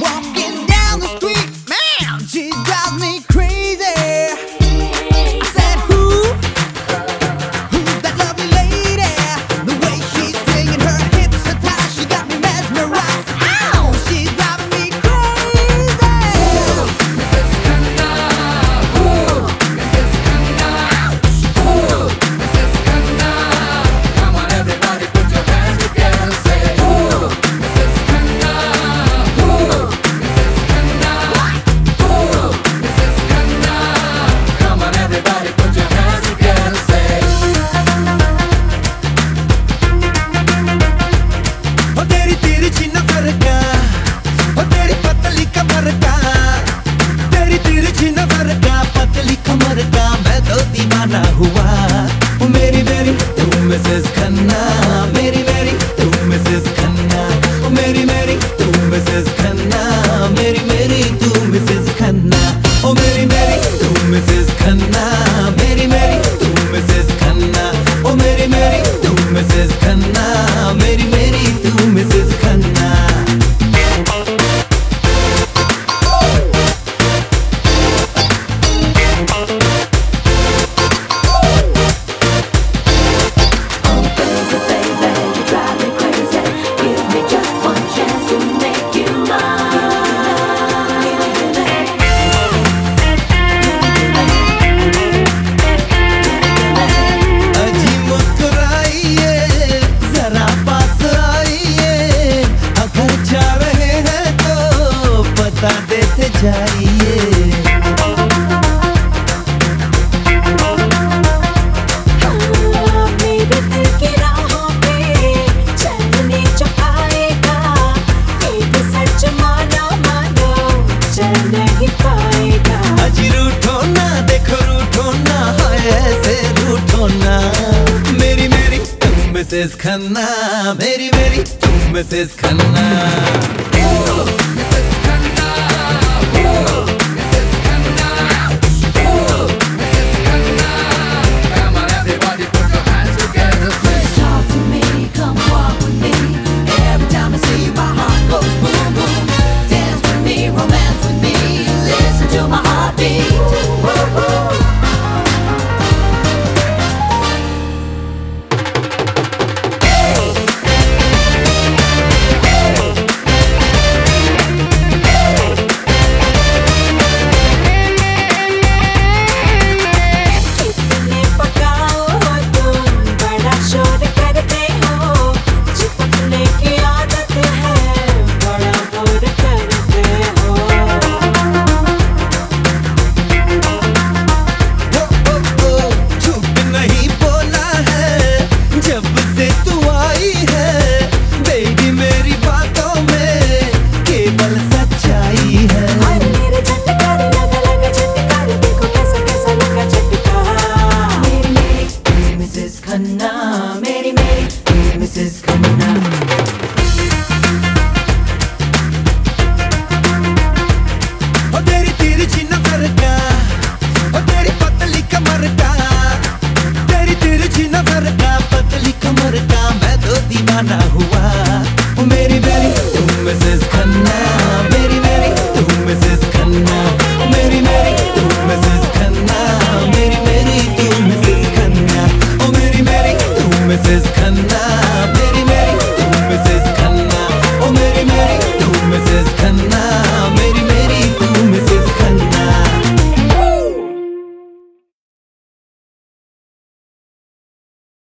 Walking down the street, man, she drives me crazy. दीवाना हुआ। मेरी मेरी तू मिसेस खन्ना। मेरी मेरी तू मिसेस खन्ना। मेरी मेरी तू मिसेस खन्ना। मेरी साथ जाइए। रूठो ना, देखो रूठो ऐसे रूठो ना। मेरी मेरी, तुम खन्ना, मेरी मेरी, तुम मिसेस खन्ना। नज़र का पतली कमर का मैं तो दीवाना हुआ।